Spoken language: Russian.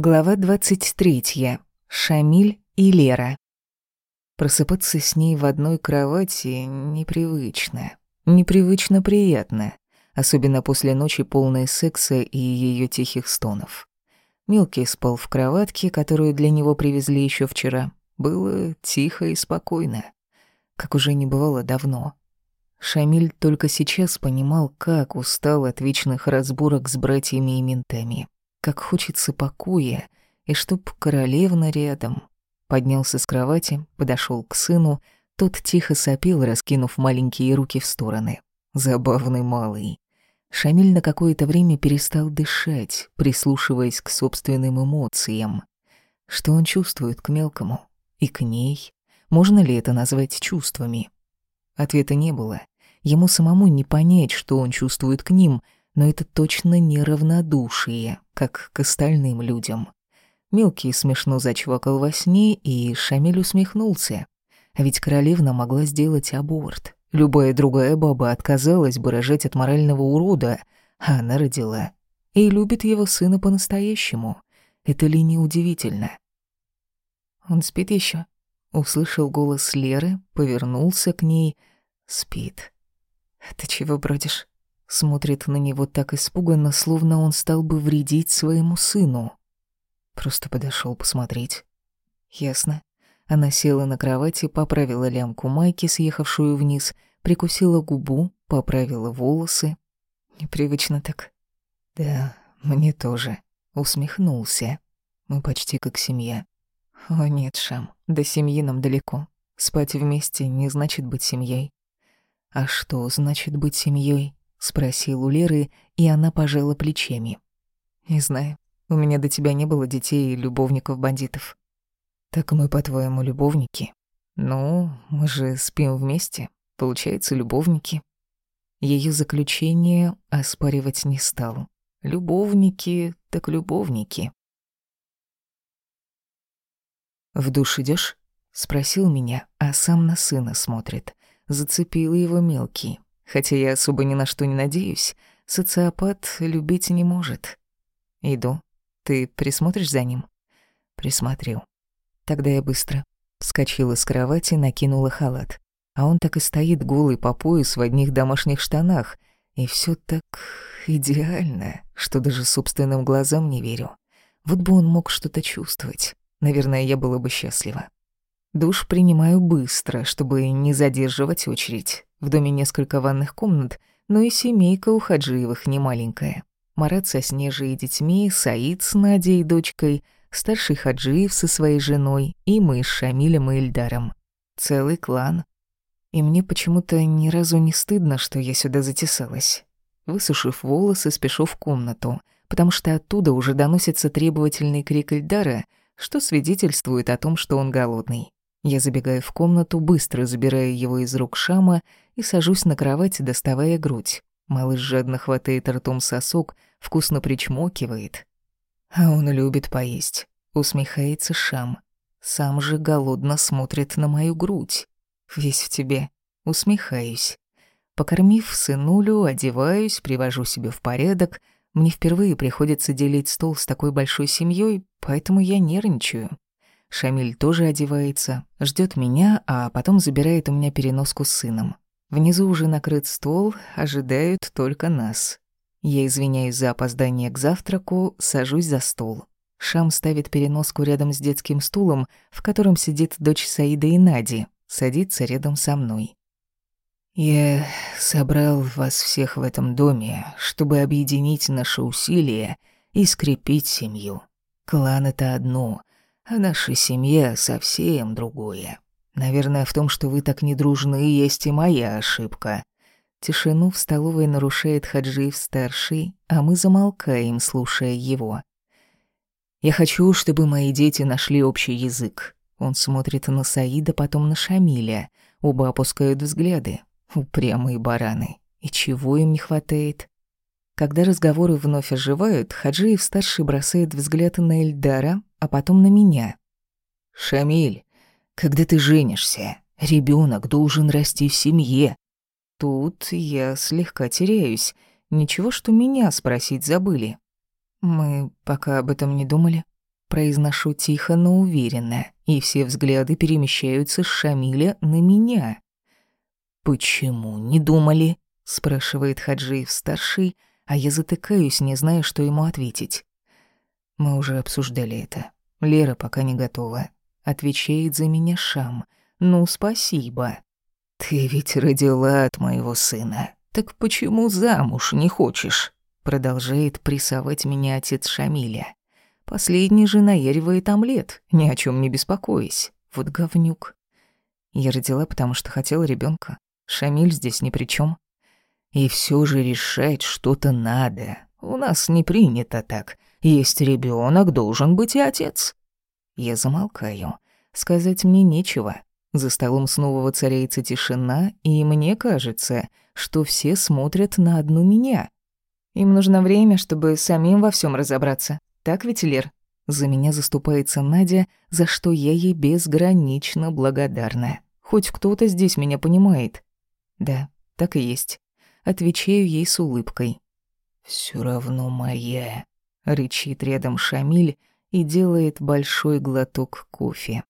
Глава 23. Шамиль и Лера. Просыпаться с ней в одной кровати непривычно. Непривычно приятно. Особенно после ночи полной секса и ее тихих стонов. Мелкий спал в кроватке, которую для него привезли еще вчера. Было тихо и спокойно. Как уже не бывало давно. Шамиль только сейчас понимал, как устал от вечных разборок с братьями и ментами как хочется покоя, и чтоб королевна рядом. Поднялся с кровати, подошел к сыну, тот тихо сопел, раскинув маленькие руки в стороны. Забавный малый. Шамиль на какое-то время перестал дышать, прислушиваясь к собственным эмоциям. Что он чувствует к мелкому? И к ней? Можно ли это назвать чувствами? Ответа не было. Ему самому не понять, что он чувствует к ним — но это точно не равнодушие, как к остальным людям. Мелкий смешно зачвакал во сне, и Шамиль усмехнулся. А ведь королевна могла сделать аборт. Любая другая баба отказалась бы рожать от морального урода, а она родила. И любит его сына по-настоящему. Это ли не удивительно? «Он спит еще? Услышал голос Леры, повернулся к ней. «Спит. Ты чего бродишь?» Смотрит на него так испуганно, словно он стал бы вредить своему сыну. Просто подошел посмотреть. Ясно. Она села на кровати, поправила лямку майки, съехавшую вниз, прикусила губу, поправила волосы. Непривычно так. Да, мне тоже. Усмехнулся. Мы почти как семья. О нет, Шам, до семьи нам далеко. Спать вместе не значит быть семьей. А что значит быть семьей? Спросил у Леры, и она пожала плечами. «Не знаю. У меня до тебя не было детей и любовников-бандитов». «Так мы, по-твоему, любовники?» «Ну, мы же спим вместе. Получается, любовники». Ее заключение оспаривать не стал. Любовники, так любовники. «В душ идешь? спросил меня, а сам на сына смотрит. Зацепил его мелкий. Хотя я особо ни на что не надеюсь, социопат любить не может. Иду. Ты присмотришь за ним? Присмотрел. Тогда я быстро. Вскочила с кровати, накинула халат. А он так и стоит голый по пояс в одних домашних штанах. И все так идеально, что даже собственным глазам не верю. Вот бы он мог что-то чувствовать. Наверное, я была бы счастлива. Душ принимаю быстро, чтобы не задерживать очередь. В доме несколько ванных комнат, но и семейка у Хаджиевых немаленькая. Марат со Снежей и детьми, Саид с Надей дочкой, старший Хаджиев со своей женой и мы с Шамилем и Эльдаром. Целый клан. И мне почему-то ни разу не стыдно, что я сюда затесалась. Высушив волосы, спешу в комнату, потому что оттуда уже доносится требовательный крик Эльдара, что свидетельствует о том, что он голодный. Я забегаю в комнату, быстро забираю его из рук Шама и сажусь на кровать, доставая грудь. Малыш жадно хватает ртом сосок, вкусно причмокивает. А он любит поесть. Усмехается Шам. Сам же голодно смотрит на мою грудь. Весь в тебе. Усмехаюсь. Покормив сынулю, одеваюсь, привожу себя в порядок. Мне впервые приходится делить стол с такой большой семьей, поэтому я нервничаю. Шамиль тоже одевается, ждет меня, а потом забирает у меня переноску с сыном. Внизу уже накрыт стол, ожидают только нас. Я извиняюсь за опоздание к завтраку, сажусь за стол. Шам ставит переноску рядом с детским стулом, в котором сидит дочь Саида и Нади, садится рядом со мной. «Я собрал вас всех в этом доме, чтобы объединить наши усилия и скрепить семью. Клан — это одно, а наша семья совсем другое. Наверное, в том, что вы так не дружны, есть и моя ошибка. Тишину в столовой нарушает Хаджиев-старший, а мы замолкаем, слушая его. Я хочу, чтобы мои дети нашли общий язык. Он смотрит на Саида, потом на Шамиля. Оба опускают взгляды. Упрямые бараны. И чего им не хватает? Когда разговоры вновь оживают, Хаджиев-старший бросает взгляд на Эльдара, а потом на меня. «Шамиль, когда ты женишься, ребенок должен расти в семье». Тут я слегка теряюсь. Ничего, что меня спросить забыли. Мы пока об этом не думали. Произношу тихо, но уверенно, и все взгляды перемещаются с Шамиля на меня. «Почему не думали?» — спрашивает Хаджиев-старший, а я затыкаюсь, не зная, что ему ответить. Мы уже обсуждали это. Лера пока не готова. Отвечает за меня Шам. «Ну, спасибо». «Ты ведь родила от моего сына. Так почему замуж не хочешь?» Продолжает прессовать меня отец Шамиля. Последний же наяривает омлет, ни о чем не беспокоясь. Вот говнюк. Я родила, потому что хотела ребенка. Шамиль здесь ни при чем. И все же решать что-то надо. У нас не принято так. Есть ребенок, должен быть и отец. Я замолкаю. Сказать мне нечего. За столом снова воцаряется тишина, и мне кажется, что все смотрят на одну меня. Им нужно время, чтобы самим во всем разобраться. Так ведь, Лер? За меня заступается Надя, за что я ей безгранично благодарна. Хоть кто-то здесь меня понимает. Да, так и есть. Отвечаю ей с улыбкой. Все равно моя», — рычит рядом Шамиль и делает большой глоток кофе.